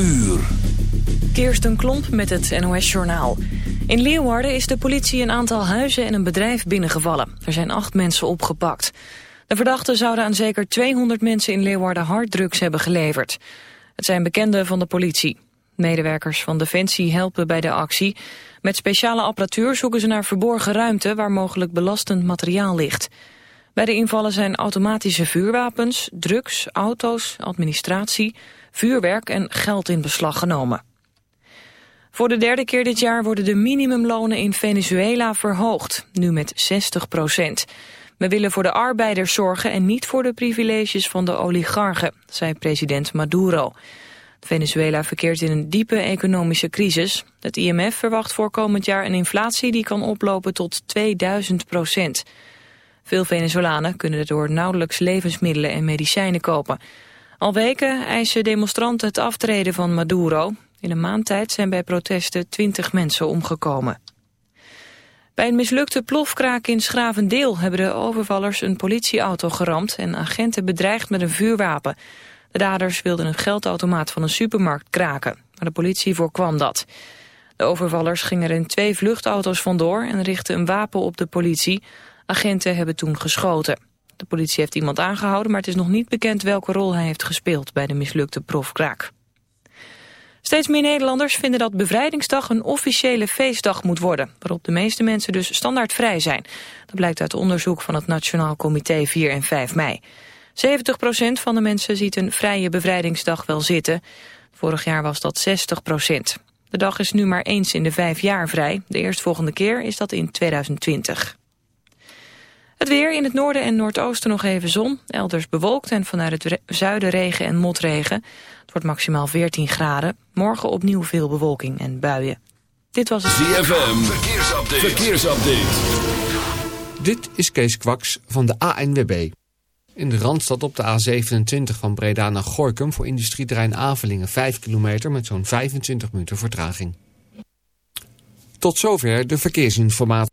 uur. Kirsten Klomp met het NOS-journaal. In Leeuwarden is de politie een aantal huizen en een bedrijf binnengevallen. Er zijn acht mensen opgepakt. De verdachten zouden aan zeker 200 mensen in Leeuwarden harddrugs hebben geleverd. Het zijn bekenden van de politie. Medewerkers van Defensie helpen bij de actie. Met speciale apparatuur zoeken ze naar verborgen ruimte... waar mogelijk belastend materiaal ligt. Bij de invallen zijn automatische vuurwapens, drugs, auto's, administratie, vuurwerk en geld in beslag genomen. Voor de derde keer dit jaar worden de minimumlonen in Venezuela verhoogd, nu met 60 procent. We willen voor de arbeiders zorgen en niet voor de privileges van de oligarchen, zei president Maduro. Venezuela verkeert in een diepe economische crisis. Het IMF verwacht voor komend jaar een inflatie die kan oplopen tot 2000 procent. Veel Venezolanen kunnen daardoor nauwelijks levensmiddelen en medicijnen kopen. Al weken eisen demonstranten het aftreden van Maduro. In een maand tijd zijn bij protesten 20 mensen omgekomen. Bij een mislukte plofkraak in Schravendeel hebben de overvallers een politieauto geramd en agenten bedreigd met een vuurwapen. De daders wilden een geldautomaat van een supermarkt kraken, maar de politie voorkwam dat. De overvallers gingen er in twee vluchtauto's vandoor en richtten een wapen op de politie. Agenten hebben toen geschoten. De politie heeft iemand aangehouden, maar het is nog niet bekend welke rol hij heeft gespeeld bij de mislukte profkraak. Steeds meer Nederlanders vinden dat bevrijdingsdag een officiële feestdag moet worden, waarop de meeste mensen dus standaard vrij zijn. Dat blijkt uit onderzoek van het Nationaal Comité 4 en 5 mei. 70% van de mensen ziet een vrije bevrijdingsdag wel zitten. Vorig jaar was dat 60%. De dag is nu maar eens in de vijf jaar vrij. De eerstvolgende keer is dat in 2020. Weer in het noorden en noordoosten nog even zon. Elders bewolkt en vanuit het zuiden regen en motregen. Het wordt maximaal 14 graden. Morgen opnieuw veel bewolking en buien. Dit was het ZFM. Verkeersupdate. Verkeersupdate. Dit is Kees Kwaks van de ANWB. In de Randstad op de A27 van Breda naar Gorkum... voor industrieterrein Avelingen 5 kilometer met zo'n 25 minuten vertraging. Tot zover de verkeersinformatie.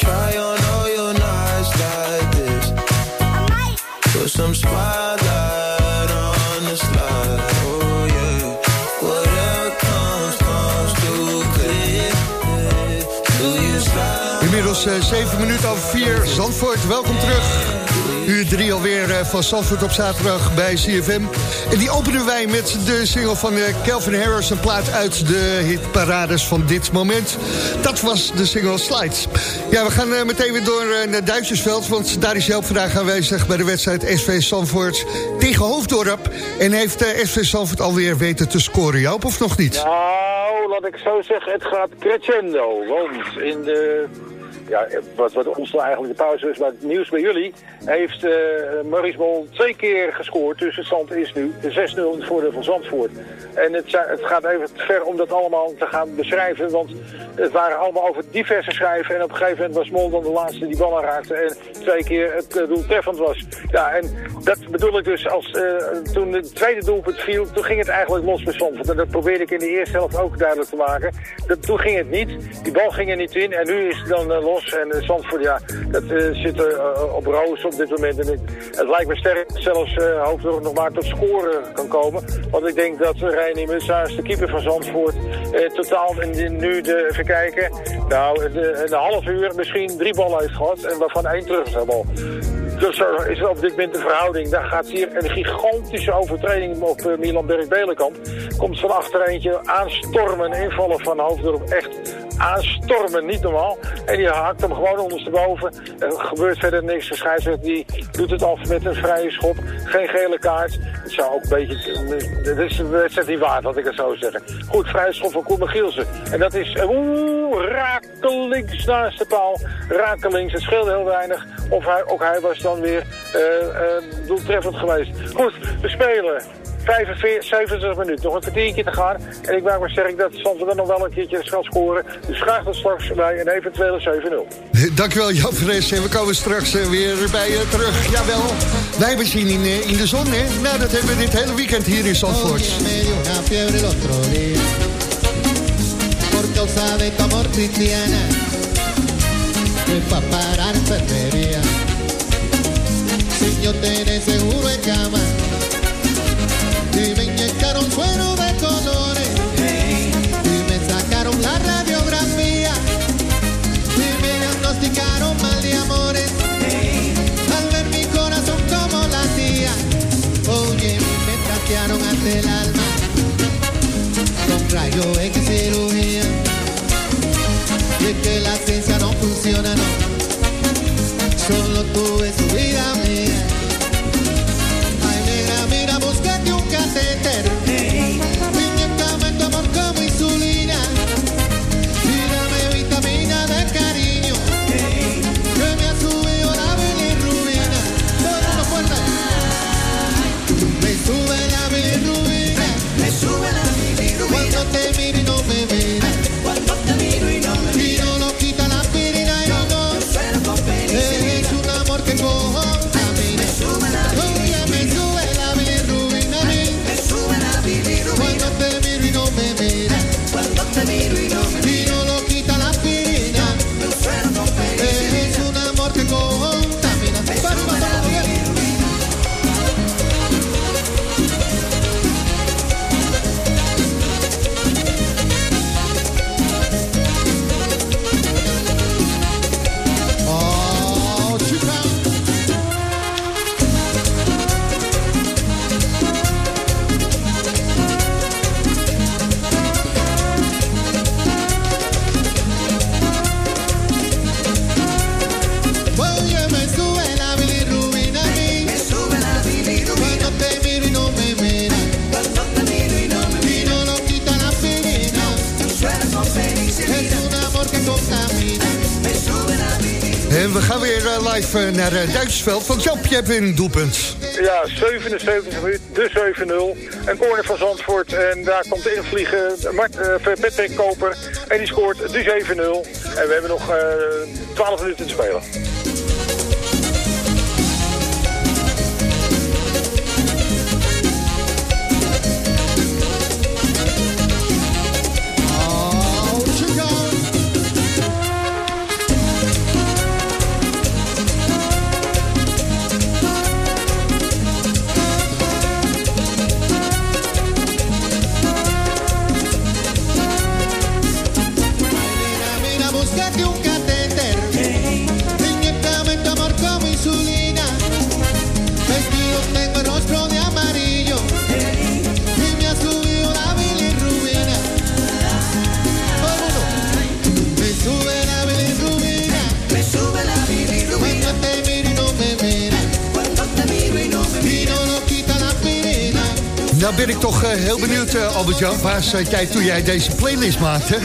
try on your this? Inmiddels eh, 7 minuten over 4. Zandvoort, welkom terug. 3 alweer eh, van Zandvoort op zaterdag bij CFM. En die openen wij met de single van eh, Calvin Harris. Een plaat uit de hitparades van dit moment. Dat was de single Slides. Ja, we gaan eh, meteen weer door eh, naar Duitsersveld. Want daar is Joop vandaag aanwezig bij de wedstrijd SV Zandvoort tegen Hoofddorp. En heeft eh, SV Zandvoort alweer weten te scoren, Joop, of nog niet? Nou, laat ik zo zeggen, het gaat crescendo. Want in de, ja, wat, wat ons eigenlijk de pauze is, maar het nieuws bij jullie, heeft eh Maurice Mol twee keer gescoord. Dus het stand is nu 6-0 in het voordeel van Zandvoort. En het, het gaat even ver om dat allemaal te gaan beschrijven, want het waren allemaal over diverse schrijven. En op een gegeven moment was Mol dan de laatste die bal raakte en twee keer het eh, doeltreffend was. Ja, en dat bedoel ik dus als eh, toen het tweede doelpunt viel, toen ging het eigenlijk los bij Zandvoort. En dat probeerde ik in de eerste helft ook duidelijk te maken. Dat, toen ging het niet, die bal ging er niet in en nu is het dan eh, En uh, Zandvoort, ja, dat eh, zit eh, op roos op dit moment. En het, lijkt me sterk zelfs Hoofddorp nog maar tot scoren kan komen. Want ik denk dat Reinier Mutsaars, de keeper van Zandvoort, eh, totaal in nu de, even kijken, nou, een half uur misschien drie ballen heeft gehad. En waarvan één terug is bal. Dus er is op dit moment de verhouding. Daar gaat hier een gigantische overtreding op eh, Milan Berg-Belenkamp. Komt van achter eentje aanstormen, invallen van Hoofddorp. Echt aanstormen, niet normaal. En die haakt hem gewoon ondersteboven. Er gebeurt verder niks. De scheidsrechter die doet het af met een vrije schop. Geen gele kaart. Het zou ook een beetje... Dit is de wedstrijd niet waard, had ik het zo zeggen. Goed, vrije schop van Koen Gielsen. En dat is... Oeh, rakelings naast de paal. Rakelings. Het scheelde heel weinig. Of hij, ook hij was dan weer eh, eh, doeltreffend geweest. Goed, we spelen. 45, 70 minuten, nog een kwartiertje te gaan. En ik maak me sterk dat Zandvoort dan nog wel een keertje gaat scoren. Dus graag tot straks bij een eventuele 7-0. Dankjewel Jan Fres. En we komen straks eh, weer bij je terug. Jawel, wij hebben zin in, eh, in de zon, hè? Nou, dat hebben we dit hele weekend hier in Zandvoort. por causa de tu amor cristiana me fue a parar enfermería sin yo tener seguro en cama y suero de colores. Y me sacaron la radiografía. Y me diagnosticaron mal de amores. Al ver mi corazón como latía Oye, me trastearon ante el alma. Con rayo X cirugía. Y es que la ciencia no funciona, no. Solo tuve su eh, eh, naar uh, Duitsersveld. Want Joop, je hebt weer een doelpunt. Ja, 77 minuut, de 7-0. Een corner van Zandvoort. En daar komt in vliegen Mart, uh, Koper. En die scoort de 7-0. En we hebben nog uh, 12 minuten te spelen. Albert-Jan. Waar zat jij toen jij deze playlist maakte?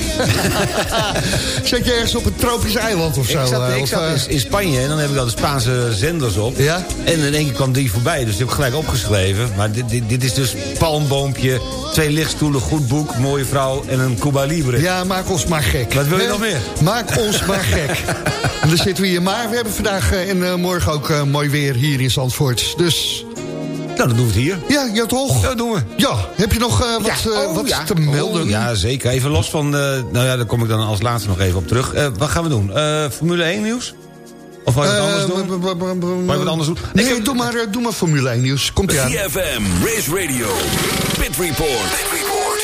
zat je ergens op een tropisch eiland of zo? Ik zat, eh, ik of, zat eh, in, in Spanje en dan heb ik al de Spaanse zenders op. Ja? En in één keer kwam die voorbij, dus die heb ik gelijk opgeschreven. Maar dit, dit, dit is dus palmboompje, twee lichtstoelen, goed boek, mooie vrouw en een Cuba Libre. Ja, maak ons maar gek. Wat wil je nog meer? Maak ons maar gek. En dan zitten we hier. Maar we hebben vandaag eh, en eh, morgen ook eh, mooi weer hier in Zandvoort. Dus Nou, dan doen we het hier. ja, ja toch? Ja, dat doen we. Ja, heb je nog eh, wat, Ja, eh, oh, wat ja. te melden? Oh, ja, zeker. Even los van... eh, nou ja, daar kom ik dan als laatste nog even op terug. Eh, wat gaan we doen? Eh, Formule 1 nieuws? Of wil je wat anders doen? Wil je wat anders doen? Nee, heb- doe, maar, eh, doe maar Formule 1 nieuws. Komt ie aan. CFM, Race Radio, Pit Report. Pit Report.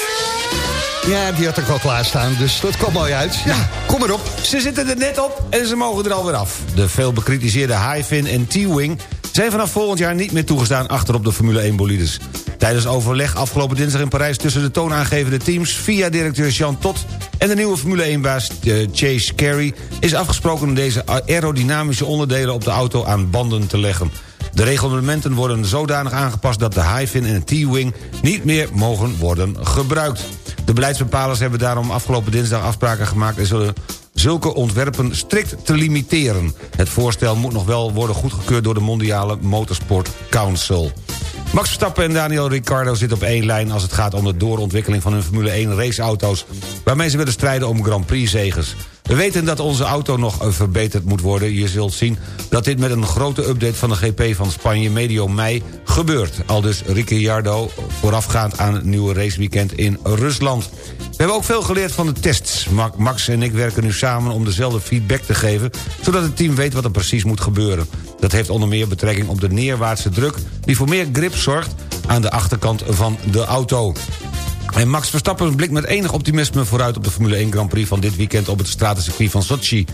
Ja, die had ik al klaarstaan, dus dat kwam mooi uit. Ja, kom maar op. Ze zitten er net op en ze mogen er alweer af. De veel bekritiseerde Highfin en T-Wing zijn vanaf volgend jaar niet meer toegestaan achterop de Formule 1 bolides. Tijdens overleg afgelopen dinsdag in Parijs tussen de toonaangevende teams... via directeur Jean Tot en de nieuwe Formule 1-baas Chase Carey... is afgesproken om deze aerodynamische onderdelen op de auto aan banden te leggen. De reglementen worden zodanig aangepast dat de Highfin en de T-Wing niet meer mogen worden gebruikt. De beleidsbepalers hebben daarom afgelopen dinsdag afspraken gemaakt... en zullen zulke ontwerpen strikt te limiteren. Het voorstel moet nog wel worden goedgekeurd door de Mondiale Motorsport Council. Max Verstappen en Daniel Ricciardo zitten op één lijn... als het gaat om de doorontwikkeling van hun Formule 1 raceauto's... waarmee ze willen strijden om Grand Prix-zegers. We weten dat onze auto nog eh, verbeterd moet worden. Je zult zien dat dit met een grote update van de GP van Spanje... medio mei gebeurt. Al dus Ricciardo voorafgaand aan het nieuwe raceweekend in Rusland. We hebben ook veel geleerd van de tests. Ma- Max en ik werken nu samen om dezelfde feedback te geven... zodat het team weet wat er precies moet gebeuren. Dat heeft onder meer betrekking op de neerwaartse druk... die voor meer grip zorgt aan de achterkant van de auto. En Max Verstappen blikt met enig optimisme vooruit op de Formule 1 Grand Prix van dit weekend op het stratencircuit van Sochi.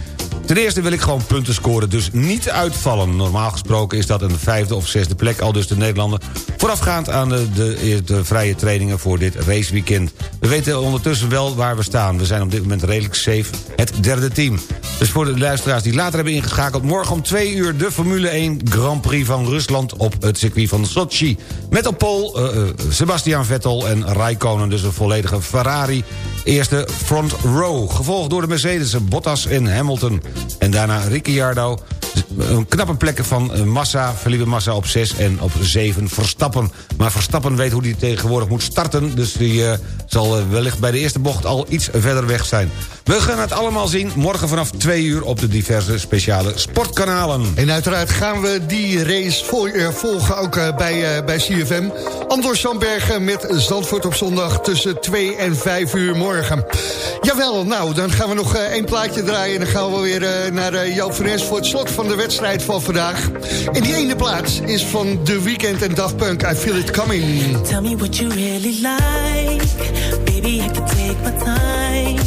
Ten eerste wil ik gewoon punten scoren, dus niet uitvallen. Normaal gesproken is dat een vijfde of zesde plek, al dus de Nederlander... voorafgaand aan de, de, de vrije trainingen voor dit raceweekend. We weten ondertussen wel waar we staan. We zijn op dit moment redelijk safe, het derde team. Dus voor de luisteraars die later hebben ingeschakeld... morgen om twee uur de Formule 1 Grand Prix van Rusland op het circuit van Sochi. Met op pol eh, eh, Sebastian Vettel en Raikkonen, dus een volledige Ferrari... Eerste front row, gevolgd door de Mercedes, Bottas en Hamilton. En daarna Ricciardo, een knappe plek van eh, Massa, Felipe Massa op 6 en op 7 Verstappen. Maar Verstappen weet hoe hij tegenwoordig moet starten... dus die eh, zal eh, wellicht bij de eerste bocht al iets verder weg zijn. We gaan het allemaal zien morgen vanaf 2 uur op de diverse speciale sportkanalen. En uiteraard gaan we die race vol- eh, volgen ook eh, bij, eh, bij CFM. Andor Sandbergen met Zandvoort op zondag tussen 2 en 5 uur morgen. Jawel, nou, dan gaan we nog één plaatje draaien... en dan gaan we weer naar Joop van voor het slot van de wedstrijd van vandaag. En die ene plaats is van The Weeknd en Daft Punk, I Feel It Coming. Tell me what you really like. Baby, I can take my time.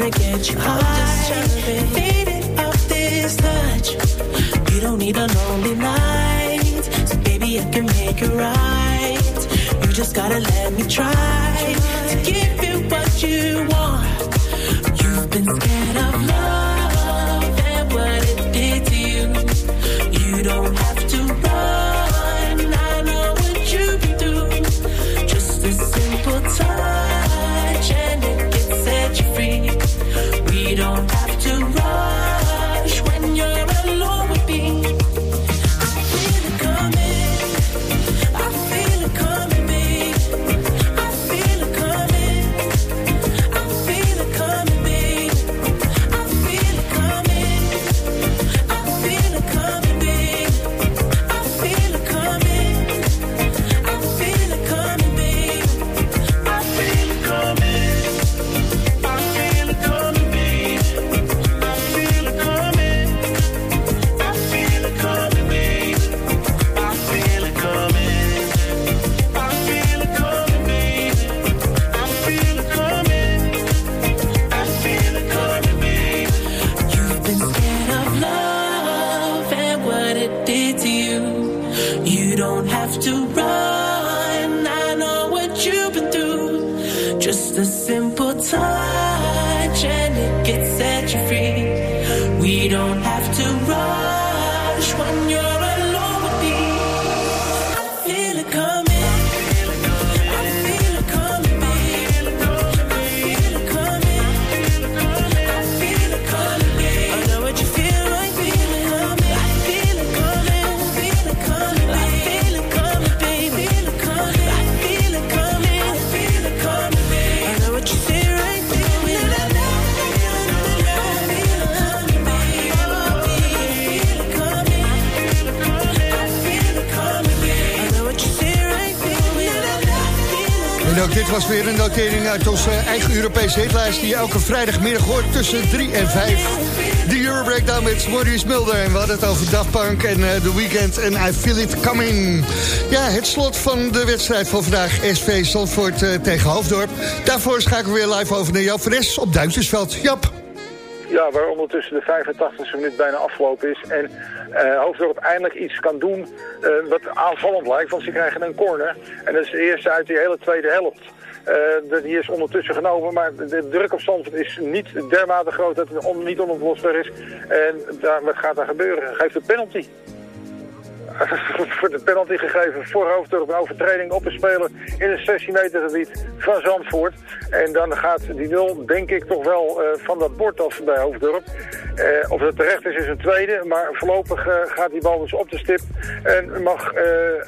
To get you high. Faded off this touch. You don't need a lonely night. So baby, I can make it right. You just gotta let me try to give you what you want. Europese hitlijst... die elke vrijdagmiddag hoort tussen 3 en 5. De Euro Breakdown met Maurice Mulder. En we hadden het over Daft Punk en eh, The Weeknd en I Feel It Coming. Ja, het slot van de wedstrijd van vandaag. SV Zandvoort eh, tegen Hoofddorp. Daarvoor schakelen we weer live over naar Jan van Es op Duitsersveld. Jap. Ja, waar ondertussen de 85e minuut bijna afgelopen is. En eh Hoofddorp eindelijk iets kan doen eh, wat aanvallend lijkt. Want ze krijgen een corner. En dat is de eerste uit die hele tweede helft. De- die is ondertussen genomen, maar de, de druk op is niet dermate groot dat het niet onoplosbaar is. En daar, wat gaat daar gebeuren? Geeft een penalty. voor de penalty gegeven voor Hoofddorp. Een overtreding op een speler in een 16 meter gebied van Zandvoort. En dan gaat die nul denk ik toch wel eh, van dat bord af bij Hoofddorp. Eh, of dat terecht is, is een tweede. Maar voorlopig eh, gaat die bal dus op de stip. En mag,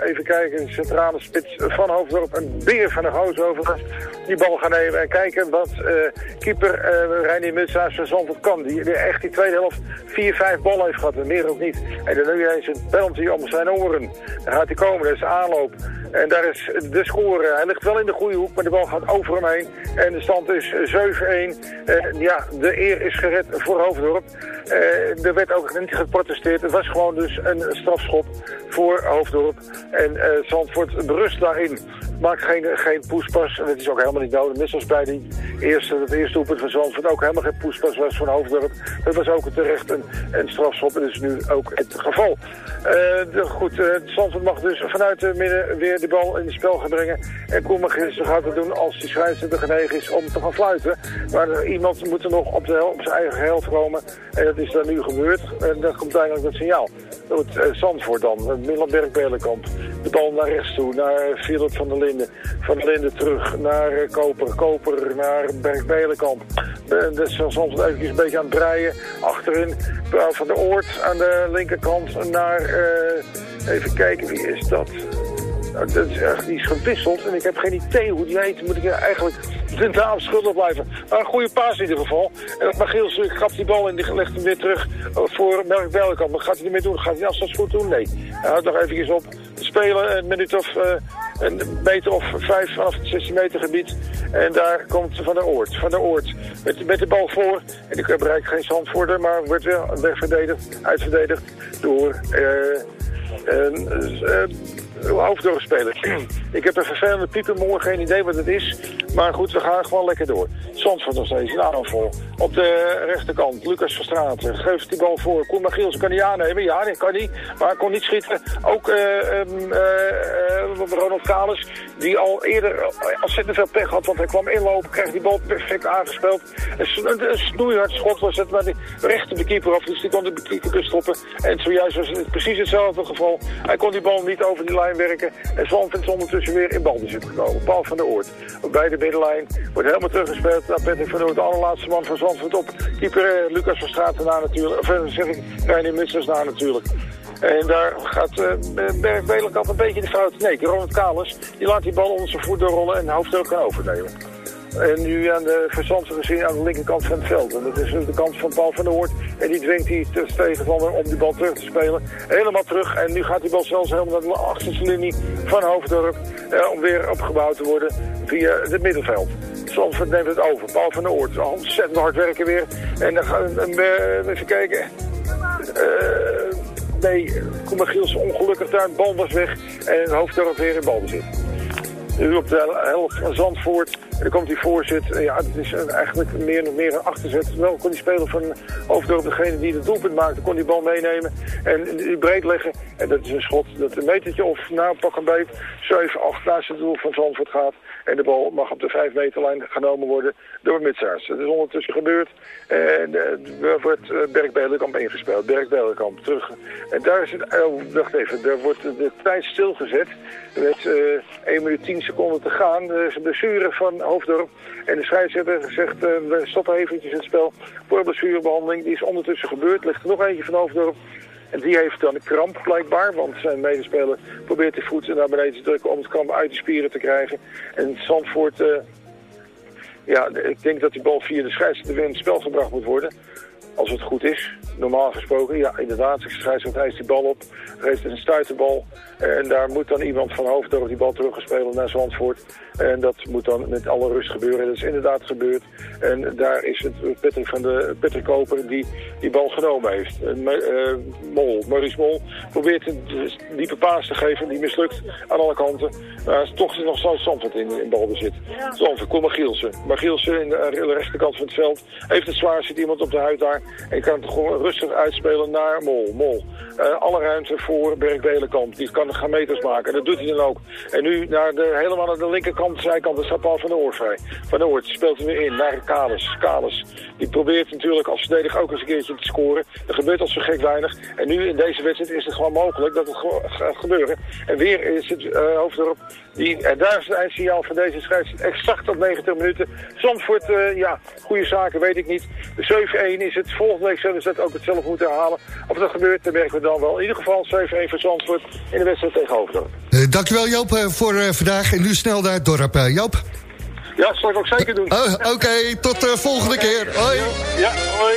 even kijken, centrale spits van Hoofddorp, een beer van de goos overigens, die bal gaan nemen. En kijken wat keeper eh Reinier Mutsaars van Zandvoort kan. Die, die echt die tweede helft vier, vijf ballen heeft gehad. En meer ook niet. En dan nu eens een penalty om zijn oren. Dan gaat hij komen, dat is aanloop. En daar is de score. Hij ligt wel in de goede hoek, maar de bal gaat over hem heen. En de stand is 7-1. Eh, ja, de eer is gered voor Hoofddorp. Eh, er werd ook niet geprotesteerd. Het was gewoon dus een strafschop voor Hoofddorp. En eh Zandvoort berust daarin. Maakt geen, geen poespas. En dat is ook helemaal niet nodig. Net zoals bij die eerste, het eerste doelpunt van Zandvoort ook helemaal geen poespas was van Hoofddorp. Dat was ook terecht een, strafschop. En dat is nu ook het geval. Goed, Zandvoort mag dus vanuit de midden weer de bal in het spel gaan brengen. En Koeman gaat het doen als die scheidsrechter genegen is om te gaan fluiten. Maar iemand moet er nog op, de, op zijn eigen helft komen. En dat is dan nu gebeurd. En dan komt eigenlijk dat signaal. Goed, eh, Zandvoort dan, Middelberg-Belenkamp. De bal naar rechts toe, naar eh, Philip van der Linden. Van der Linden terug naar eh, Koper. Koper naar Berg-Belenkamp. Eh, dat is Zandvoort eventjes een beetje aan het breien. Achterin eh, van de Oort aan de linkerkant naar... eh, even kijken, wie is dat? Nou, dat is echt, die is gewisseld en ik heb geen idee hoe die heet. Moet ik eigenlijk de naam schuldig blijven. Maar een goede paas in ieder geval. En dat Magiels grapt die bal en die legt hem weer terug eh, voor Melk Belkamp. Wat gaat hij ermee doen? Gaat hij afstandsgoed doen? Nee. Hij houdt nog eventjes op. Spelen een minuut of eh, een meter of vijf vanaf het 16 meter gebied. En daar komt Van der Oort. Van der Oort met, met de bal voor. En die bereikt geen zandvoerder, maar wordt wel wegverdedigd, uitverdedigd door... eh Uh, Hoofddorp spelen. ik heb een vervelende piepenmoor, geen idee wat het is. Maar goed, we gaan gewoon lekker door. Zandvoort nog steeds, een aanval. Op de rechterkant, Lucas Verstraeten. Geeft die bal voor. Koen Magiels kan hij aannemen. Ja, dat kan hij. Maar hij kon niet schieten. Ook uh, um, uh, Ronald Kalis, die al eerder ontzettend veel pech had. Want hij kwam inlopen, kreeg die bal perfect aangespeeld. Een, snoeihard schot was het, maar die recht op de keeper af. Dus die kon de keeper stoppen. En zojuist was het precies hetzelfde geval. Hij kon die bal niet over die lijn werken. En Zandvoort is ondertussen weer in balbezit gekomen. Paul van der Oort. Bij de middenlijn wordt helemaal teruggespeeld naar Patrick van der Oort. De allerlaatste man van Zandvoort op. Keeper uh, Lucas van Straten na natuurlijk. Of uh, zeg ik, na natuurlijk. En daar gaat uh, Berg Belenkamp een beetje de fout. Nee, Ronald Kalis, die laat die bal onder zijn voet doorrollen en hoofdstuk kan overnemen. En nu aan de verzandse gezien aan de linkerkant van het veld. En dat is de kant van Paul van der Hoort. En die dwingt die tegenstander om die bal terug te spelen. Helemaal terug. En nu gaat die bal zelfs helemaal naar de achterste linie van Hoofddorp. Eh, om weer opgebouwd te worden via het middenveld. Zandvoort neemt het over. Paul van der Hoort. Ontzettend hard werken weer. En dan gaan we even kijken. Uh, nee, Koeman Giels ongelukkig daar. Bal was weg. En Hoofddorp weer in balbezit. Nu op de helft van Zandvoort. En dan komt die voorzet. Ja, het is eigenlijk meer nog meer een achterzet. Wel kon die speler van Hoofddorp, degene die het doelpunt maakte, kon die bal meenemen. En die breed leggen. En dat is een schot dat een metertje of nou pak een beet 7, 8 naast het doel van Zandvoort gaat. En de bal mag op de 5 meterlijn genomen worden door Mitsaars. Het is ondertussen gebeurd. En er wordt Berk Belenkamp ingespeeld. Berk Belenkamp terug. En daar is het... Oh, wacht even. Daar wordt de tijd stilgezet. Met uh, 1 minuut 10 seconden te gaan. Er is blessure van Hoofddorp. En de scheidsrechter zegt, uh, we stoppen eventjes het spel voor een blessurebehandeling. Die is ondertussen gebeurd. Ligt er nog eentje van Hoofddorp. En die heeft dan een kramp blijkbaar, want zijn medespeler probeert de voet naar beneden te drukken om het kramp uit de spieren te krijgen. En Zandvoort, uh, ja, ik denk dat die bal via de scheidsrechter weer in het spel gebracht moet worden. Als het goed is, normaal gesproken, ja inderdaad, de scheidsrechter die bal op, geeft een stuiterbal. En daar moet dan iemand van Hoofddorp die bal teruggespeeld naar Zandvoort. En dat moet dan met alle rust gebeuren. Dat is inderdaad gebeurd. En daar is het Patrick, van de, Patrick Koper die die bal genomen heeft. Uh, Mol, Maurice Mol probeert een diepe paas te geven. Die mislukt aan alle kanten. Maar toch is nog steeds Zandvoort in, in balbezit. Zandvoort, kom Magielsen. Magielsen in de, de rechterkant van het veld. Heeft het zwaar, zit iemand op de huid daar. En kan het gewoon rustig uitspelen naar Mol. Mol. Uh, alle ruimte voor Berk Belenkamp. Die kan gaan meters maken. Dat doet hij dan ook. En nu naar de, helemaal naar de linkerkant, de zijkant, de staat Paul van de Oort vrij. Van de Oort speelt hem weer in naar Kalis. Kalis. Die probeert natuurlijk als verdediger ook eens een keertje te scoren. Er gebeurt al zo gek weinig. En nu in deze wedstrijd is het gewoon mogelijk dat het gaat gebeuren. En weer is het uh, Hoofddorp. Die, en daar is het eindsignaal van deze scheidsrechter exact op 90 minuten. Zandvoort, uh, ja, goede zaken weet ik niet. De 7-1 is het. Volgende week zullen ze dat ook hetzelfde moeten herhalen. Of dat gebeurt, dan merken we dan wel. In ieder geval 7-1 voor Zandvoort in de wedstrijd tegen Hoofddorp. Uh, dankjewel Joop uh, voor uh, vandaag. En nu snel naar het dorp. Joop? Ja, dat zal ik ook zeker doen. Oh, Oké, okay, tot de volgende keer. Hoi. Ja, hoi.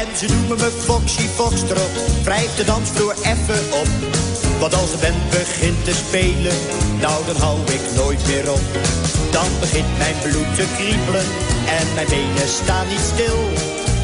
En ze noemen me Foxy Foxtrot. Wrijf de dansvloer even op. Want als de band begint te spelen, nou dan hou ik nooit meer op. Dan begint mijn bloed te kriebelen en mijn benen staan niet stil.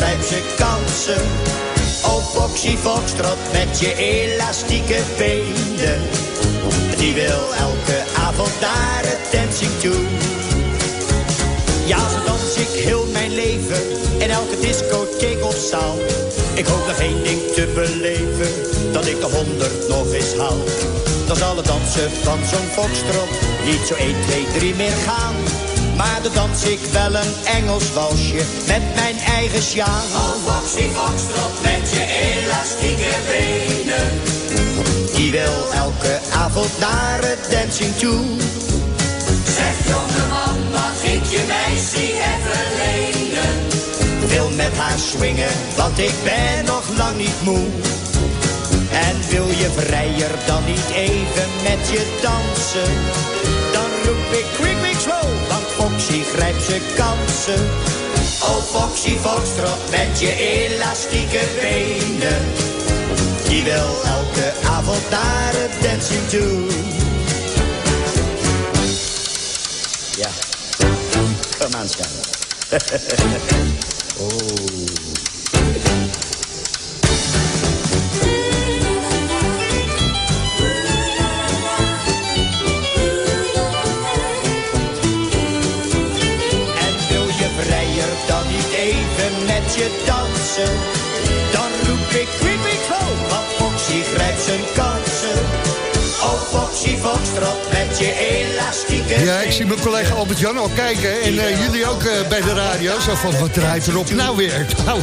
Grijpt zijn kansen. Oh Foxy Foxtrot met je elastieke benen. Die wil elke avond naar het dancing toe. Ja, zo dans ik heel mijn leven in elke discotheek of zaal. Ik hoop nog één ding te beleven, dat ik de honderd nog eens haal. Dan zal het dansen van zo'n foxtrot niet zo 1, 2, 3 meer gaan. Maar dan dans ik wel een Engels walsje met mijn eigen sjaal. Oh, Foxy Foxtrot met je elastieke benen. Die wil elke avond naar het dancing toe. Zeg jongeman, mag ik je meisje even lenen? Wil met haar swingen, want ik ben nog lang niet moe. En wil je vrijer dan niet even met je dansen? Dan roep ik Foxy grijpt zijn kansen. Oh Foxy Foxtrot met je elastieke benen. Die wil elke avond naar het dancing toe. Ja, kom aan, oh. Met je dansen? Dan roep ik quick, quick, go, want Foxy grijpt zijn kansen. Foxy Foxtrot met je elastieke Ja, ik zie mijn collega Albert-Jan al kijken. En eh, jullie ook eh, bij de radio. Zo van, wat draait erop nou weer? Nou,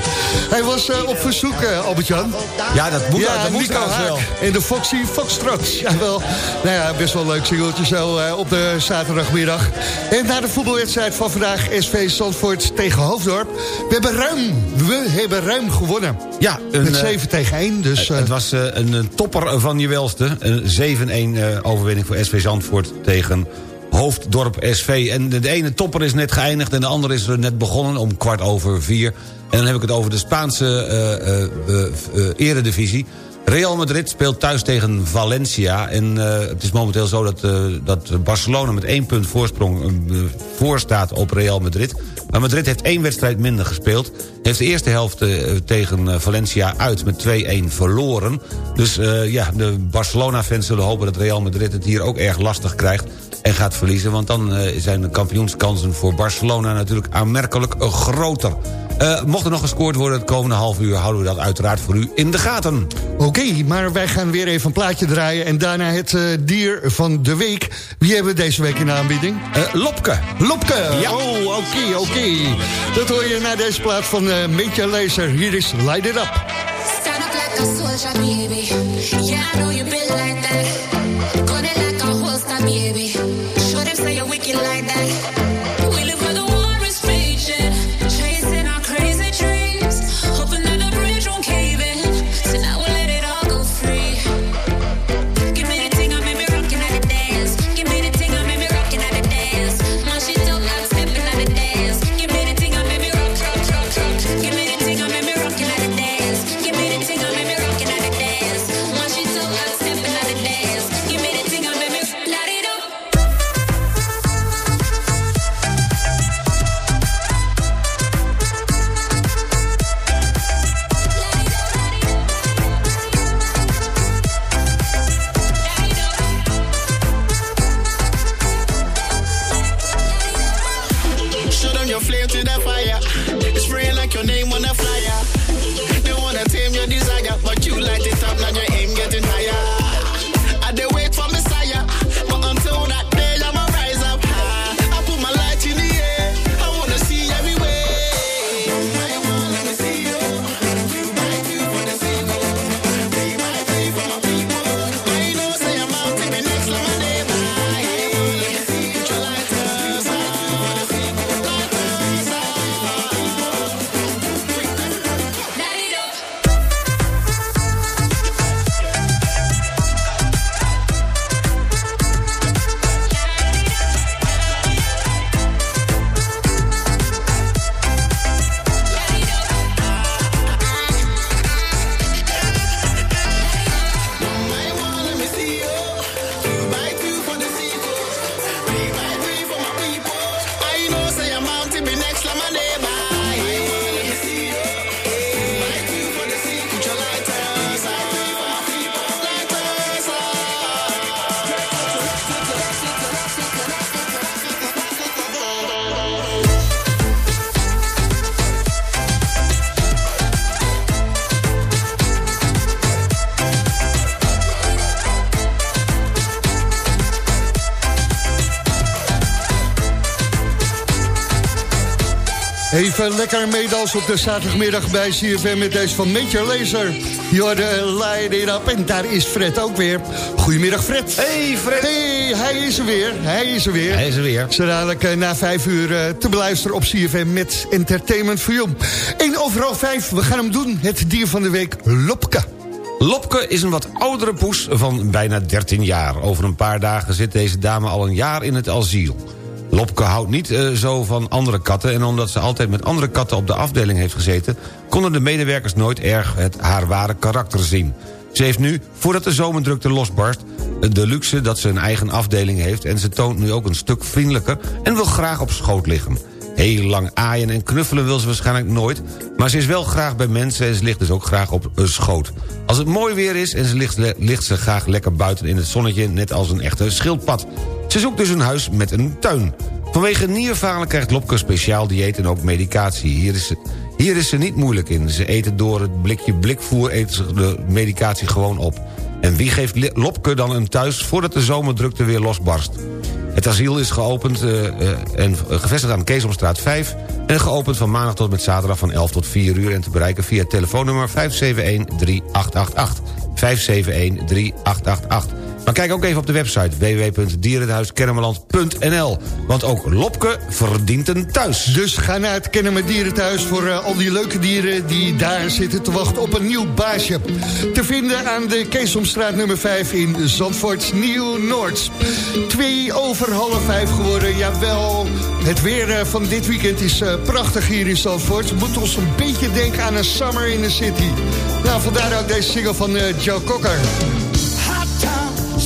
hij was eh, op verzoek, Albert-Jan. Ja, dat moet, ja, dat moet wel. En de Foxy Foxtrot. Jawel. Nou ja, best wel een leuk singeltje zo eh, op de zaterdagmiddag. En na de voetbalwedstrijd van vandaag SV Zandvoort tegen Hoofddorp. We hebben ruim, we hebben ruim gewonnen. Ja, een, Met eh, 7 tegen 1. Dus, eh, het was eh, een, topper van je welste. Een 7-1 eh, overwinning voor SV Zandvoort tegen Hoofddorp SV. En de, ene topper is net geëindigd en de andere is er net begonnen om kwart over vier. En dan heb ik het over de Spaanse eh, eh, eh, eredivisie. Real Madrid speelt thuis tegen Valencia. En eh, het is momenteel zo dat, eh, dat Barcelona met één punt voorsprong eh, voor staat op Real Madrid. Maar Madrid heeft één wedstrijd minder gespeeld. Heeft de eerste helft tegen Valencia uit met 2-1 verloren. Dus ja, de Barcelona-fans zullen hopen dat Real Madrid het hier ook erg lastig krijgt en gaat verliezen. Want dan zijn de kampioenskansen voor Barcelona natuurlijk aanmerkelijk groter. Eh, mocht er nog gescoord worden het komende half uur... houden we dat uiteraard voor u in de gaten. Oké, maar wij gaan weer even een plaatje draaien... en daarna het eh, dier van de week. Wie hebben we deze week in de aanbieding? Eh, Lopke. Lopke! Ja. Oh, oké, oké. Dat hoor je na deze plaat van uh, Meetje Laser. Hier is Light It Up. Stand up like a soldier, baby. Yeah, I know you been like that. Gun it like a holster, baby. Lekker meedansen op de zaterdagmiddag bij CFM met deze van Major Laser. Jorden, light it up. En daar is Fred ook weer. Goedemiddag Fred. Hey Fred. Hey, hij is er weer. Hij is er weer. Hij is er weer. Zo dadelijk eh, na vijf uur eh, te beluisteren op CFM met Entertainment for You. 1 overal vijf, we gaan hem doen. Het dier van de week, Lopke. Lopke is een wat oudere poes van bijna 13 jaar. Over een paar dagen zit deze dame al een jaar in het asiel. Lopke houdt niet eh, zo van andere katten... en omdat ze altijd met andere katten op de afdeling heeft gezeten... konden de medewerkers nooit erg het haar ware karakter zien. Ze heeft nu, voordat de zomerdrukte losbarst... de luxe dat ze een eigen afdeling heeft... en ze toont nu ook een stuk vriendelijker... en wil graag op schoot liggen. Heel lang aaien en knuffelen wil ze waarschijnlijk nooit... maar ze is wel graag bij mensen en ze ligt dus ook graag op een schoot. Als het mooi weer is en ze ligt, ligt ze graag lekker buiten in het zonnetje... net als een echte schildpad. Ze zoekt dus een huis met een tuin. Vanwege nierfalen krijgt Lopke speciaal dieet en ook medicatie. Hier is, ze, hier is ze niet moeilijk in. Ze eten door het blikje blikvoer eten ze de medicatie gewoon op. En wie geeft Lopke dan een thuis voordat de zomerdrukte weer losbarst? Het asiel is geopend eh, eh, en gevestigd aan Keesomstraat 5... en geopend van maandag tot met zaterdag van 11 tot 4 uur... en te bereiken via telefoonnummer 571-3888. 571-3888. Maar kijk ook even op de website www.dierenhuiskennemerland.nl. Want ook Lopke verdient een thuis. Dus ga naar het Kennemer Dierenthuis voor eh, al die leuke dieren die daar zitten te wachten op een nieuw baasje. Te vinden aan de Keesomstraat nummer 5 in Zandvoort Nieuw-Noord. Twee over half vijf geworden, jawel. Het weer eh, van dit weekend is eh, prachtig hier in Zandvoort. Moet ons een beetje denken aan een summer in the city. Nou, vandaar ook deze single van Joe Cocker.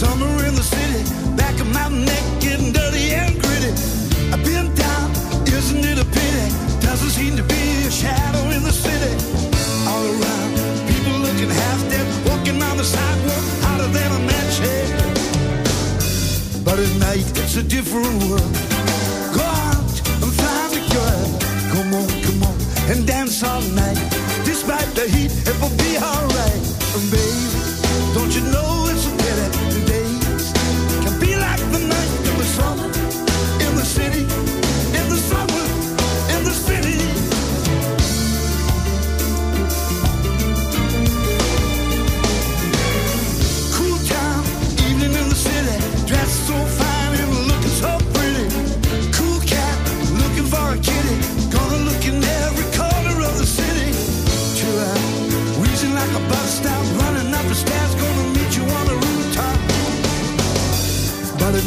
Summer in the city. Back of my neck getting dirty and gritty. I've been down, isn't it a pity? Doesn't seem to be a shadow in the city. All around, people looking half dead, walking on the sidewalk, hotter than a match head. But at night, it's a different world. Go out and find a girl. Come on, come on, and dance all night. Despite the heat, it will be alright. And baby, don't you know it's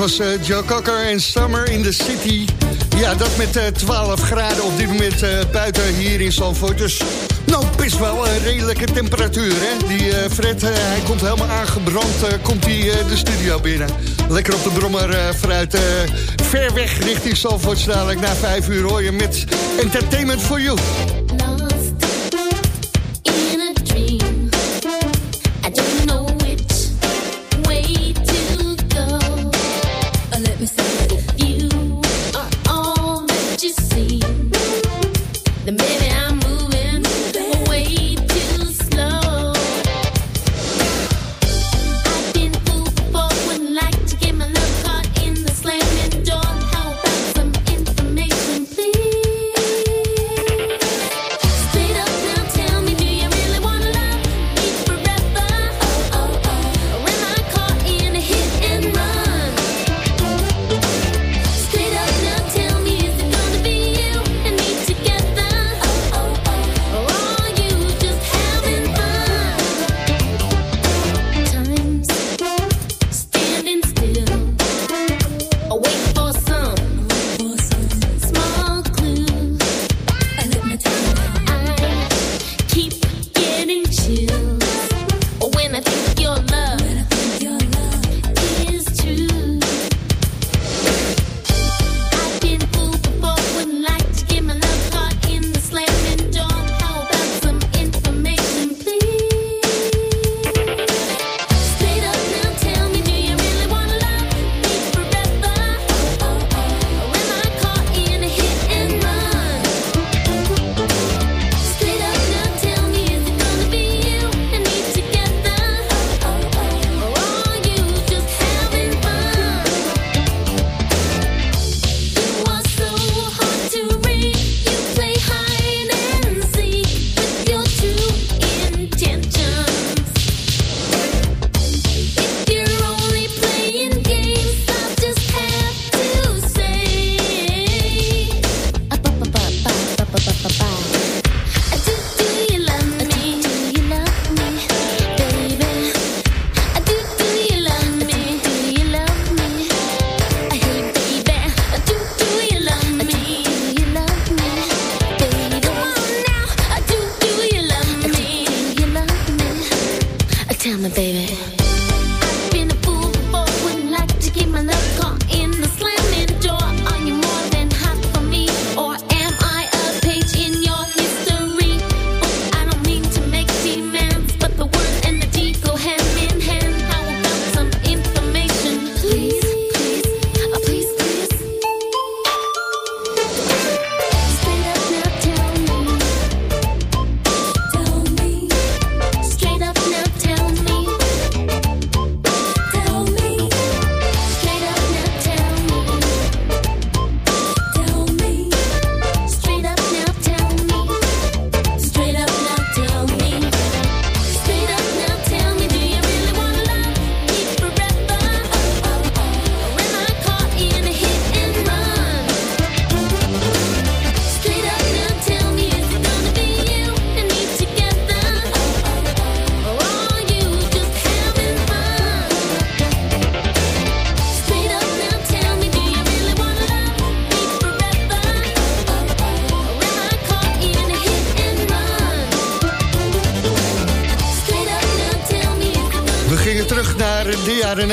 was eh, Joe Cocker en Summer in the City. Ja, dat met eh, uh, 12 graden op dit moment eh, buiten hier in Zandvoort. Dus nou, best wel een redelijke temperatuur, hè? Die Fred, hij komt helemaal aangebrand, komt hij de studio binnen. Lekker op de brommer vanuit ver weg richting Zandvoort. Dadelijk na 5 uur hoor je met Entertainment for You.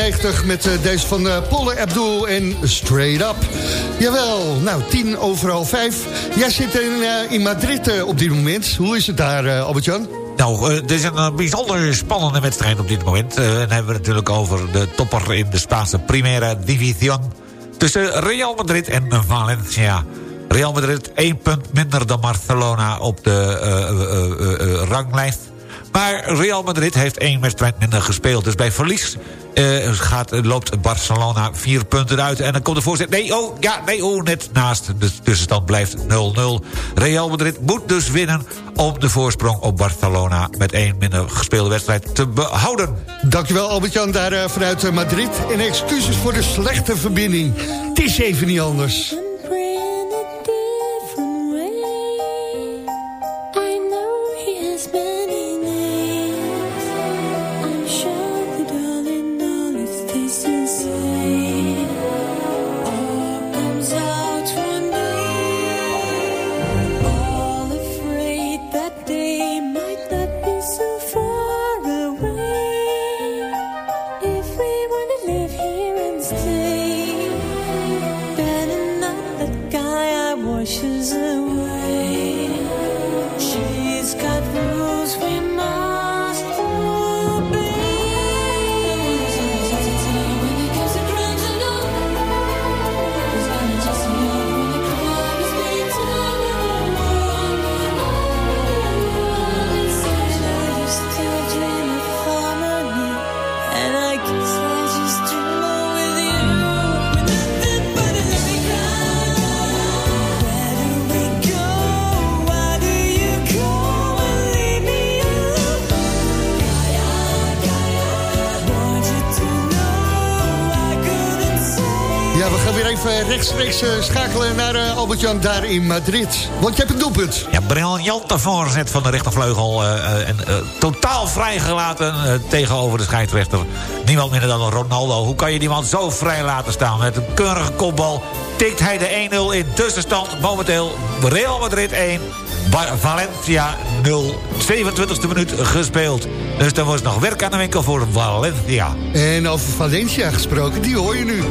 90 met eh, deze van eh, Polle Abdul en Straight Up. Jawel, nou, tien overal vijf. Jij zit in, eh, in Madrid op dit moment. Hoe is het daar, Albert-Jan? Nou, het is een bijzonder spannende wedstrijd op dit moment. en dan hebben we het natuurlijk over de topper in de Spaanse Primera División... tussen Real Madrid en Valencia. Real Madrid één punt minder dan Barcelona op de ranglijst. Maar Real Madrid heeft één wedstrijd minder gespeeld. Dus bij verlies uh, gaat, loopt Barcelona vier punten uit. En dan komt de voorzet. Nee, oh, ja, nee, oh, net naast. De tussenstand blijft 0-0. Real Madrid moet dus winnen om de voorsprong op Barcelona... met één minder gespeelde wedstrijd te behouden. Dankjewel Albert-Jan, daar eh, vanuit eh, Madrid. En excuses voor de slechte verbinding. Het is even niet anders. Rechtstreeks eh, schakelen naar eh, Albert-Jan daar in Madrid. Want je hebt een doelpunt. Ja, briljante voorzet van de rechtervleugel. eh, en totaal vrijgelaten tegenover de scheidsrechter. Niemand minder dan Ronaldo. Hoe kan je die man zo vrij laten staan? Met een keurige kopbal tikt hij de 1-0 in. Tussenstand momenteel Real Madrid 1. Ba- Valencia 0. 27e minuut gespeeld. Dus er was nog werk aan de winkel voor Valencia. En over Valencia gesproken, die hoor je nu.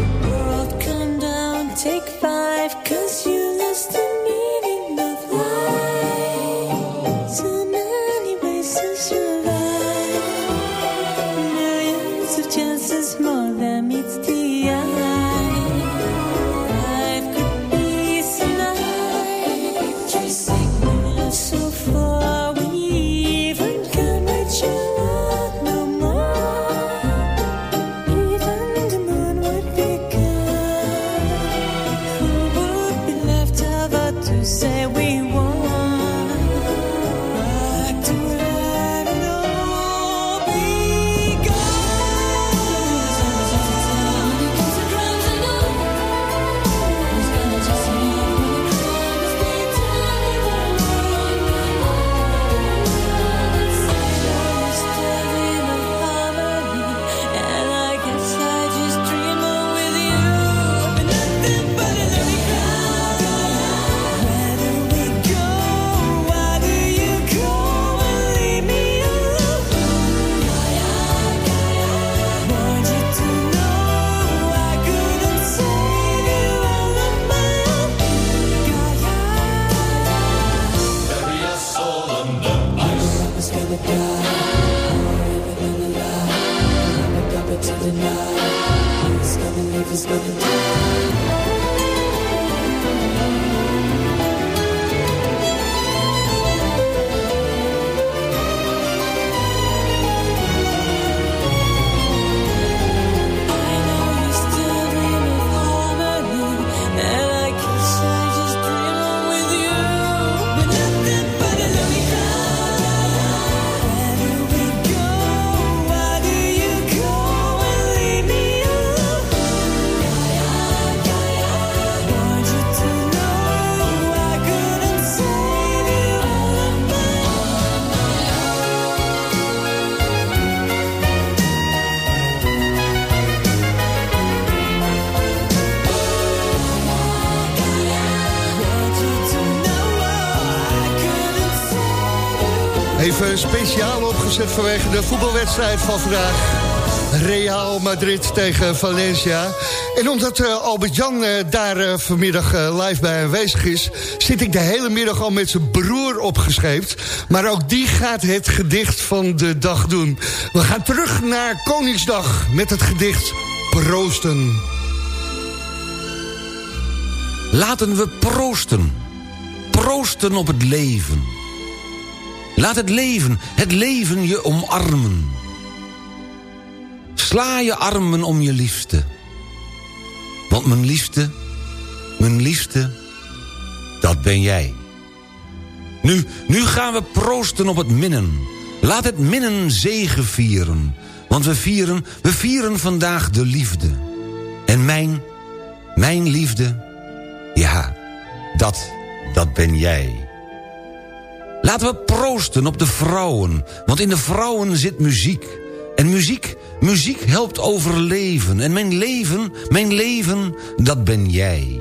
Say we opgezet vanwege de voetbalwedstrijd van vandaag. Real Madrid tegen Valencia. En omdat eh, Albert-Jan eh, daar eh, vanmiddag live bij aanwezig is... zit ik de hele middag al met zijn broer opgescheept. Maar ook die gaat het gedicht van de dag doen. We gaan terug naar Koningsdag met het gedicht Proosten. Laten we proosten. Proosten op het leven. Laat het leven, het leven je omarmen. Sla je armen om je liefste. Want mijn liefste, mijn liefste, dat ben jij. Nu, nu gaan we proosten op het minnen. Laat het minnen zegen vieren. Want we vieren, we vieren vandaag de liefde. En mijn, mijn liefde, ja, dat, dat ben jij. Laten we proosten op de vrouwen, want in de vrouwen zit muziek. En muziek, muziek helpt overleven. En mijn leven, mijn leven, dat ben jij.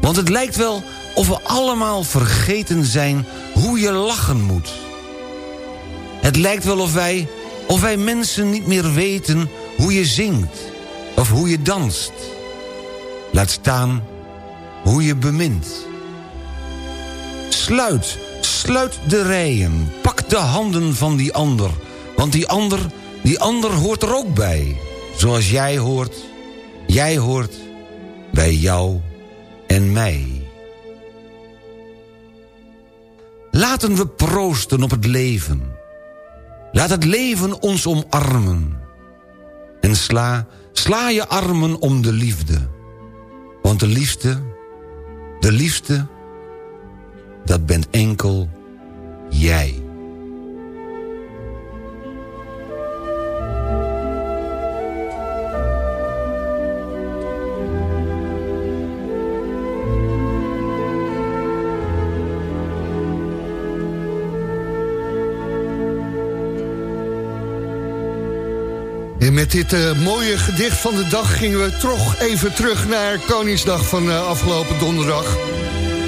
Want het lijkt wel of we allemaal vergeten zijn hoe je lachen moet. Het lijkt wel of wij, of wij mensen niet meer weten hoe je zingt. Of hoe je danst. Laat staan hoe je bemint. Sluit, sluit de rijen. Pak de handen van die ander. Want die ander, die ander hoort er ook bij. Zoals jij hoort, jij hoort bij jou en mij. Laten we proosten op het leven. Laat het leven ons omarmen. En sla, sla je armen om de liefde. Want de liefde, de liefde, dat bent enkel jij. En met dit eh, mooie gedicht van de dag gingen we toch even terug naar Koningsdag van eh, afgelopen donderdag.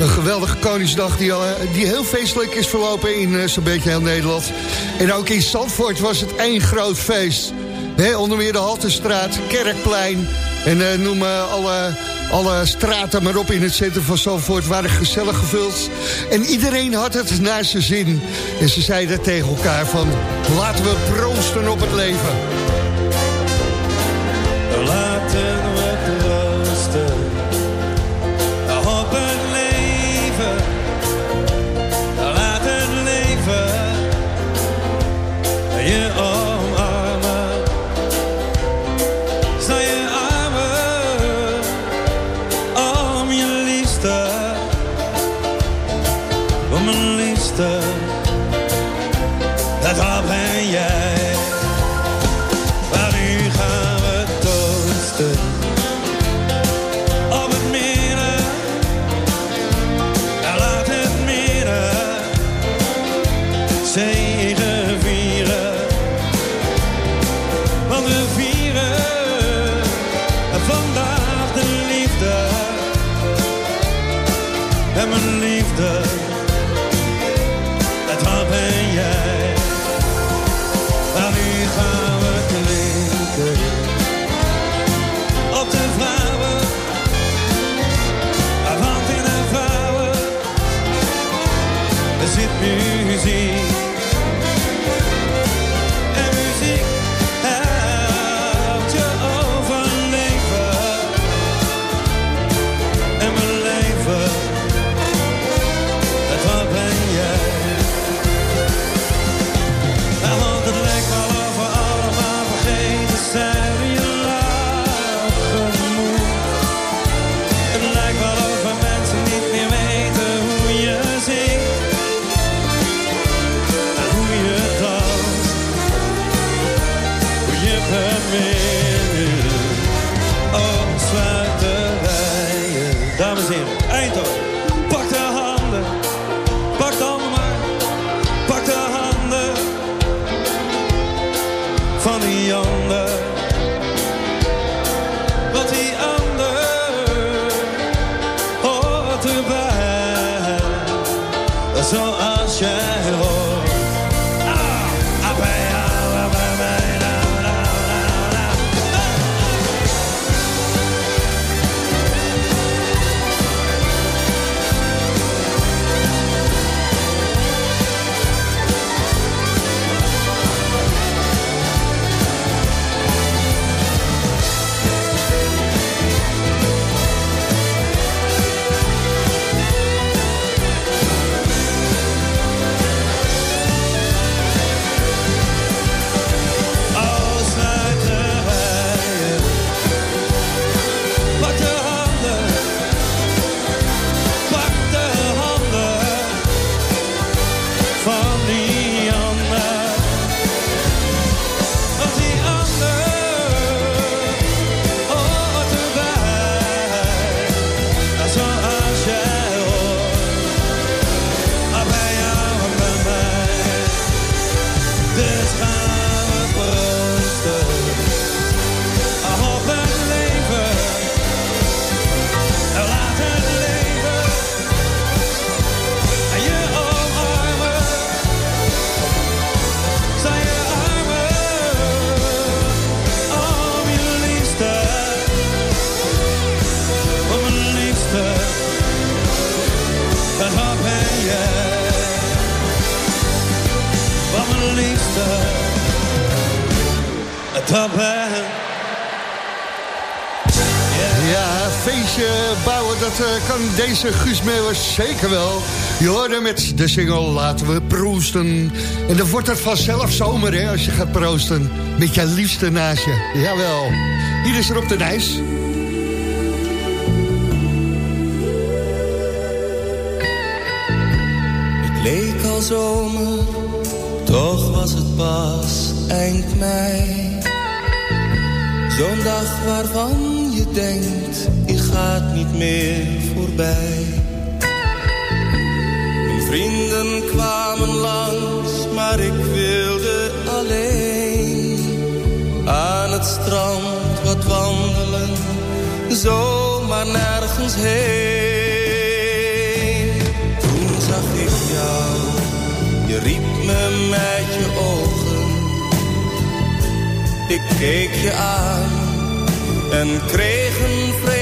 Een geweldige Koningsdag die, al, die heel feestelijk is verlopen in eh, zo'n beetje heel Nederland. En ook in Zandvoort was het één groot feest. He, onder meer de Haltestraat, Kerkplein en uh, noem alle, alle straten maar op in het centrum van Zandvoort waren gezellig gevuld. En iedereen had het naar zijn zin. En ze zeiden tegen elkaar van laten we proosten op het leven. deze Guus Meeuwers zeker wel. Je hoorde met de single Laten we proosten. En dan wordt het vanzelf zomer hè, als je gaat proosten. Met je liefste naast je. Jawel. Hier is er op de Nijs. Het leek al zomer, toch was het pas eind mei. Zo'n dag waarvan je denkt, gaat niet meer voorbij. Mijn vrienden kwamen langs, maar ik wilde alleen aan het strand wat wandelen, zomaar nergens heen. Toen zag ik jou, je riep me met je ogen. Ik keek je aan en kreeg een vreemd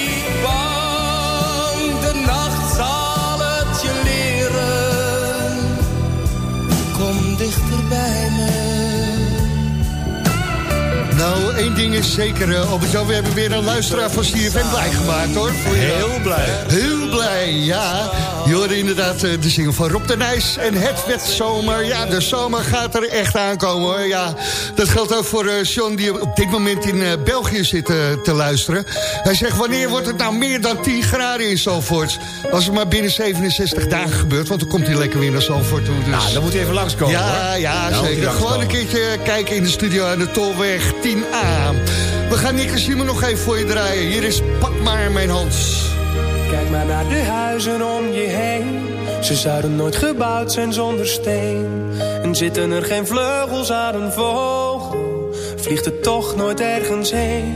één ding is zeker, eh, Albert-Jan, we hebben weer een luisteraar van CFM blij gemaakt, hoor. Heel blij. Heel blij, ja. Je hoorde inderdaad eh, de single van Rob de Nijs en het werd zomer. Ja, de zomer gaat er echt aankomen, hoor. Ja, dat geldt ook voor eh John, die op dit moment in eh, België zit eh, te luisteren. Hij zegt, wanneer wordt het nou meer dan 10 graden in Zalvoort? Als het maar binnen 67 dagen gebeurt, want dan komt hij lekker weer naar Zalvoort toe. Dus... Nou, dan moet hij even langskomen, Ja, hoor. ja, Dan zeker. Gewoon een keertje kijken in de studio aan de Tolweg 10A. We gaan Nick en Simon nog even voor je draaien. Hier is Pak maar mijn hand. Kijk maar naar de huizen om je heen. Ze zouden nooit gebouwd zijn zonder steen. En zitten er geen vleugels aan een vogel, vliegt het toch nooit ergens heen.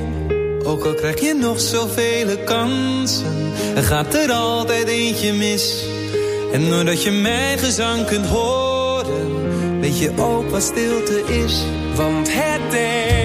Ook al krijg je nog zoveel kansen, er gaat er altijd eentje mis. En doordat je mijn gezang kunt horen, weet je ook wat stilte is. Want het een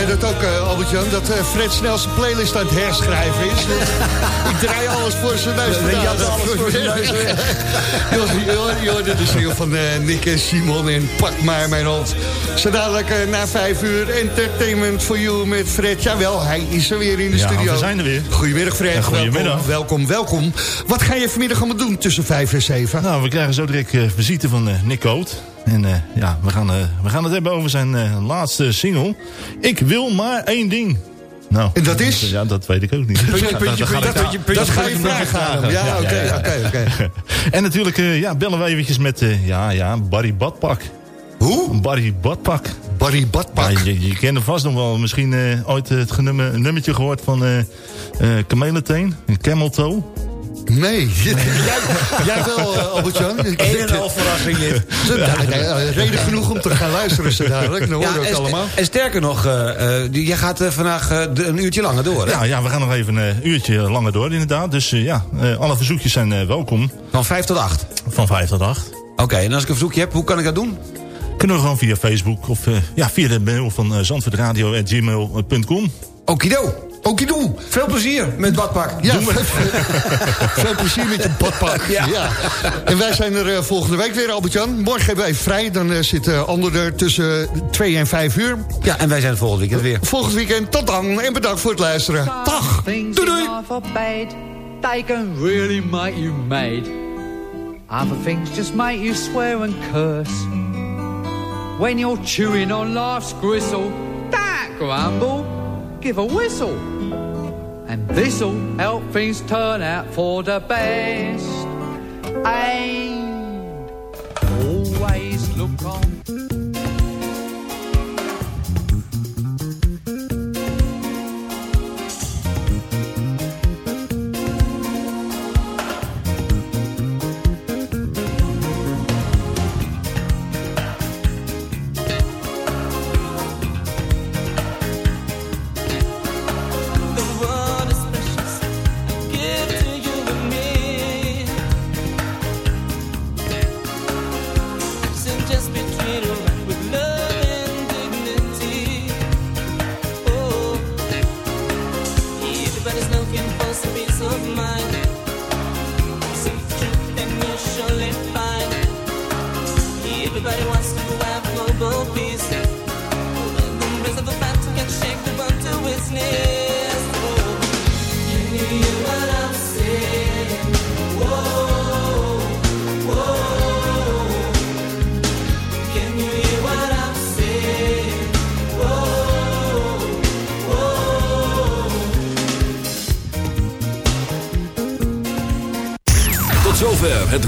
Jij dat ook, eh, Albert-Jan? Dat eh, Fred snel zijn playlist aan het herschrijven is. Ik draai alles voor zijn neus. Vandaan. je had alles voor zijn neus. Je hoorde de single van eh, Nick en Simon en Pak maar mijn hand. Zo dadelijk na vijf uur entertainment for you met Fred. Jawel, hij is er weer in de Ja, studio. we zijn er weer. Goedemiddag Fred. Ja, goedemiddag. Welkom, welkom, welkom. Wat ga je vanmiddag allemaal doen tussen vijf en zeven? Nou, we krijgen zo direct eh, visite van Nick Coat. En eh, ja, we gaan, eh, we gaan het hebben over zijn eh, laatste single. Ik wil maar één ding. Nou, En dat is? Ja, dat weet ik ook niet. Puntje. Dat ga je vragen aan hem. Ja, oké, oké, oké. En natuurlijk ja, bellen we eventjes met ja, ja, Barry Badpak. Hoe? Barry Badpak. Barry Badpak? Ja, je, je kent hem vast nog wel. Misschien ooit het nummertje gehoord van eh Kameleteen. Camel Toe. Nee, jij, jij wel, eh, Albert-Jan. Een en al verrassing dit. Nee, reden genoeg om te gaan luisteren zo dadelijk. Dan we en, ook allemaal. en sterker nog, eh, eh, jij gaat eh, vandaag eh, een uurtje langer door, hè? Ja, ja, we gaan nog even een eh, uurtje langer door inderdaad. Dus eh, ja, eh, alle verzoekjes zijn eh, welkom. Van 5 tot 8? Van 5 tot 8. Oké, en als ik een verzoekje heb, hoe kan ik dat doen? Kunnen we gewoon via Facebook of eh, ja, via de mail van uh, zandvoortradio.gmail.com. Okido. Okido. Veel plezier met badpak. Ja, Doen we. veel plezier met je badpak. Ja. Ja. En wij zijn er eh, volgende week weer, Albert-Jan. Morgen hebben wij vrij. Dan eh, zit uh, Ander er tussen 2 en 5 uur. Ja, en wij zijn het volgende weekend weer. Volgend weekend. Tot dan. En bedankt voor het luisteren. Dag. Doei doei. They can really make you mad. Other things just make you swear and curse. When you're chewing on life's gristle, don't grumble, give a whistle. And this'll help things turn out for the best. And